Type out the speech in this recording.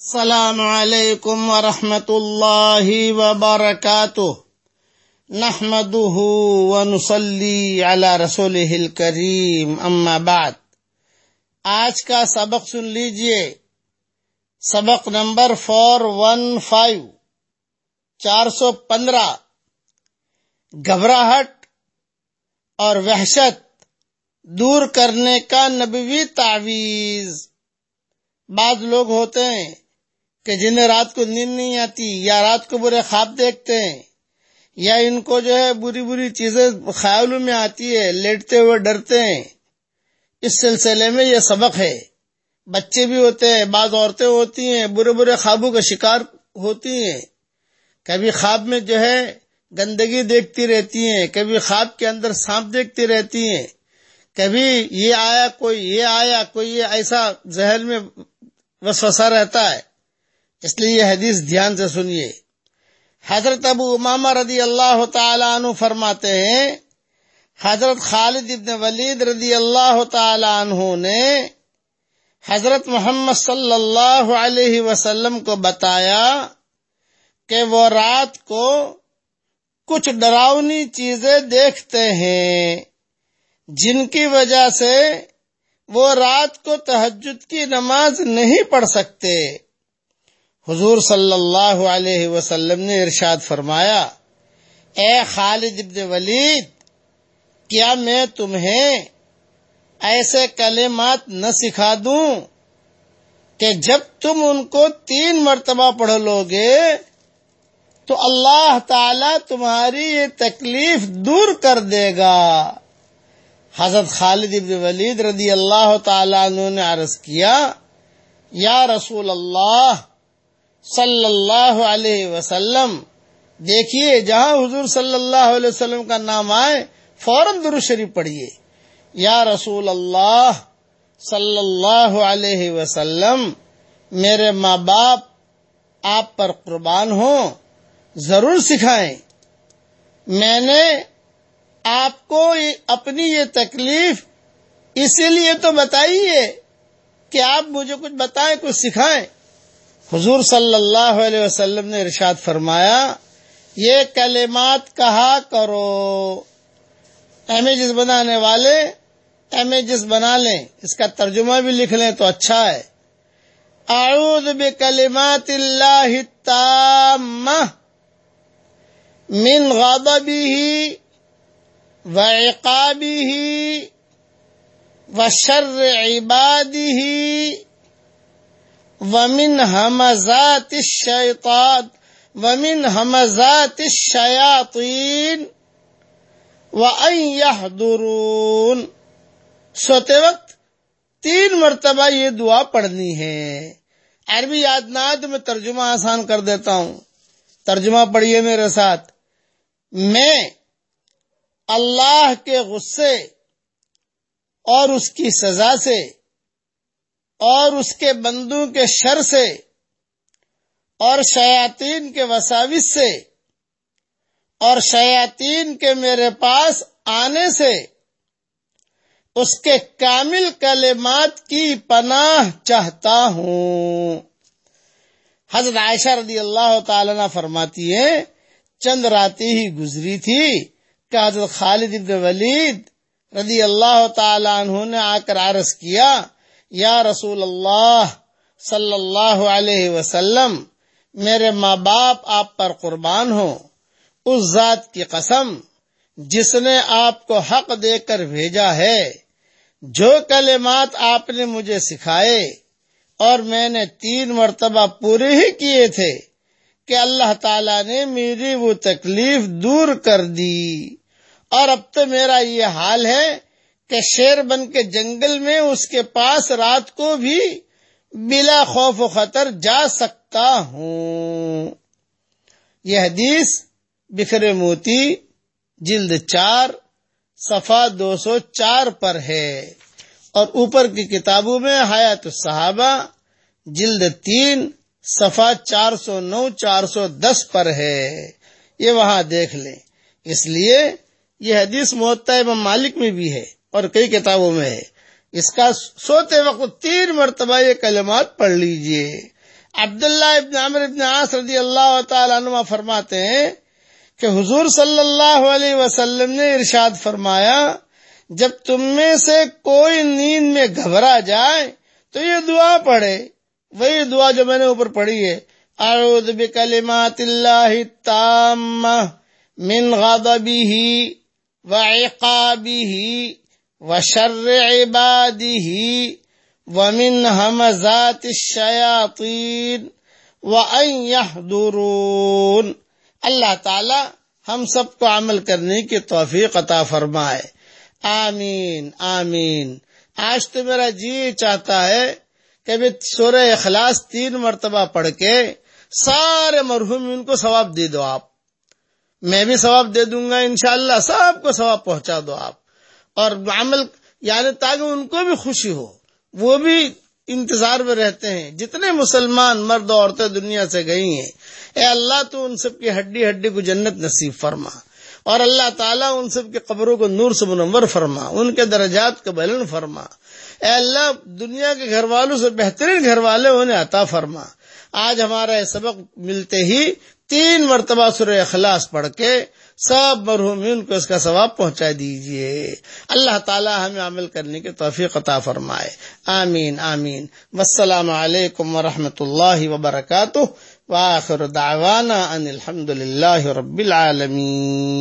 السلام علیکم ورحمۃ اللہ وبرکاتہ۔ نحمده ونصلي على رسوله الكريم اما بعد۔ آج کا سبق سن لیجیے۔ سبق نمبر فور ون فائیو۔ چار سو پندرہ۔ گھبراہٹ اور وحشت دور کرنے کا نبوی تعویز بعض لوگ ہوتے ہیں کہ جنہیں رات کو نیند نہیں آتی یا رات کو برے خواب دیکھتے ہیں، یا ان کو جو ہے بری بری چیزیں خیالوں میں آتی ہے، لیٹتے ہوئے ڈرتے ہیں۔ اس سلسلے میں یہ سبق ہے۔ بچے بھی ہوتے ہیں، بعض عورتیں ہوتی ہیں، برے برے خوابوں کا شکار ہوتی ہیں۔ کبھی خواب میں جو ہے گندگی دیکھتی رہتی ہیں، کبھی خواب کے اندر سانپ دیکھتی رہتی ہیں۔ کبھی یہ آیا کوئی، یہ آیا کوئی، یہ ایسا ذہن میں وسوسہ رہتا ہے۔ اس لیے یہ حدیث دھیان سے سنیے۔ حضرت ابو امامہ رضی اللہ تعالیٰ عنہ فرماتے ہیں، حضرت خالد ابن ولید رضی اللہ تعالی عنہ نے حضرت محمد صلی اللہ علیہ وسلم کو بتایا کہ وہ رات کو کچھ ڈراؤنی چیزیں دیکھتے ہیں، جن کی وجہ سے وہ رات کو تحجد کی نماز نہیں پڑھ سکتے۔ حضور صلی اللہ علیہ وسلم نے ارشاد فرمایا، اے خالد ابن ولید، کیا میں تمہیں ایسے کلمات نہ سکھا دوں کہ جب تم ان کو تین مرتبہ پڑھ لو گے تو اللہ تعالی تمہاری یہ تکلیف دور کر دے گا؟ حضرت خالد ابن ولید رضی اللہ تعالیٰ عنہ نے عرض کیا، یا رسول اللہ صلی اللہ علیہ وسلم، دیکھیے، جہاں حضور صلی اللہ علیہ وسلم کا نام آئے، فوراً درو شریف پڑھیے۔ یا رسول اللہ صلی اللہ علیہ وسلم، میرے ماں باپ، آپ پر قربان ہوں، ضرور سکھائیں۔ میں نے آپ کو اپنی یہ تکلیف اسی لیے تو بتائیے کہ آپ مجھے کچھ بتائیں، کچھ سکھائیں۔ حضور صلی اللہ علیہ وسلم نے ارشاد فرمایا، یہ کلمات کہا کرو۔ امیجز بنانے والے امیجز بنا لیں، اس کا ترجمہ بھی لکھ لیں تو اچھا ہے۔ اعوذ بکلمات اللہ التامہ من غضبه وعقابه وشر عباده ومن همزات الشيطان ومن همزات الشياطين وأن يحضرون سوتے وقت تین مرتبہ یہ دعا پڑھنی ہے۔ عربی یاد نہ تو میں ترجمہ آسان کر دیتا ہوں۔ ترجمہ پڑھیے میرے ساتھ۔ میں اللہ کے غصے اور اس کی سزا سے اور اس کے بندوں کے شر سے اور شیاطین کے وساوس سے اور شیاطین کے میرے پاس آنے سے اس کے کامل کلمات کی پناہ چاہتا ہوں۔ حضرت عائشہ رضی اللہ تعالی فرماتی ہے چند راتی ہی گزری تھی کہ حضرت خالد ابن ولید رضی اللہ تعالی عنہ نے آ کر عرض کیا یا رسول اللہ صلی اللہ علیہ وسلم، میرے ماں باپ آپ پر قربان ہو اس ذات کی قسم جس نے آپ کو حق دے کر بھیجا ہے، جو کلمات آپ نے مجھے سکھائے، اور میں نے تین مرتبہ پورے ہی کیے تھے کہ اللہ تعالی نے میری وہ تکلیف دور کر دی۔ اور اب تو میرا یہ حال ہے کہ شیر بن کے جنگل میں اس کے پاس رات کو بھی بلا خوف و خطر جا سکتا ہوں۔ یہ حدیث بکھرے موتی جلد چار صفا دو سو چار پر ہے۔ اور اوپر کی کتابوں میں حیات الصحابہ جلد تین صفا چار سو نو، چار سو دس پر ہے۔ یہ وہاں دیکھ لیں۔ اس لیے یہ حدیث امام مالک میں بھی ہے۔ اور کئی کتابوں میں ہے۔ اس کا سوتے وقت تین مرتبہ یہ کلمات پڑھ لیجیے۔ عبداللہ ابن عمر ابن عاص رضی اللہ تعالیٰ عنہ فرماتے ہیں کہ حضور صلی اللہ علیہ وسلم نے ارشاد فرمایا، جب تم میں سے کوئی نیند میں گھبرا جائے تو یہ دعا پڑھے۔ وہی دعا جو میں نے اوپر پڑھی ہے، اعوذ بکلمات اللہ التامہ من غضبه وعقابه وشر عباده ومن همزات الشياطين وأن يحضرون۔ اللہ تعالی ہم سب کو عمل کرنے کی توفیق عطا فرمائے۔ آمین آمین۔ آج تو میرا جی چاہتا ہے کہ بھی سورہ اخلاص تین مرتبہ پڑھ کے سارے مرحوم ان کو ثواب دے دو آپ۔ میں بھی ثواب دے دوں گا انشاءاللہ، سب کو ثواب پہنچا دو آپ۔ اور عمل یعنی تاکہ ان کو بھی خوشی ہو۔ وہ بھی انتظار میں رہتے ہیں۔ جتنے مسلمان مرد عورتیں دنیا سے گئی ہیں، اے اللہ تو ان سب کی ہڈی ہڈی کو جنت نصیب فرما۔ اور اللہ تعالیٰ ان سب کے قبروں کو نور سے منور فرما، ان کے درجات کو بلند فرما۔ اے اللہ، دنیا کے گھر والوں سے بہترین گھر والے انہیں عطا فرما۔ آج ہمارا یہ سبق ملتے ہی تین مرتبہ سورہ اخلاص پڑھ کے سب مرحومین کو اس کا ثواب پہنچا دیجیے۔ اللہ تعالی ہمیں عمل کرنے کی توفیق عطا فرمائے۔ آمین آمین۔ والسلام علیکم ورحمۃ اللہ وبرکاتہ۔ وآخر دعوانا ان الحمد للہ رب العالمین۔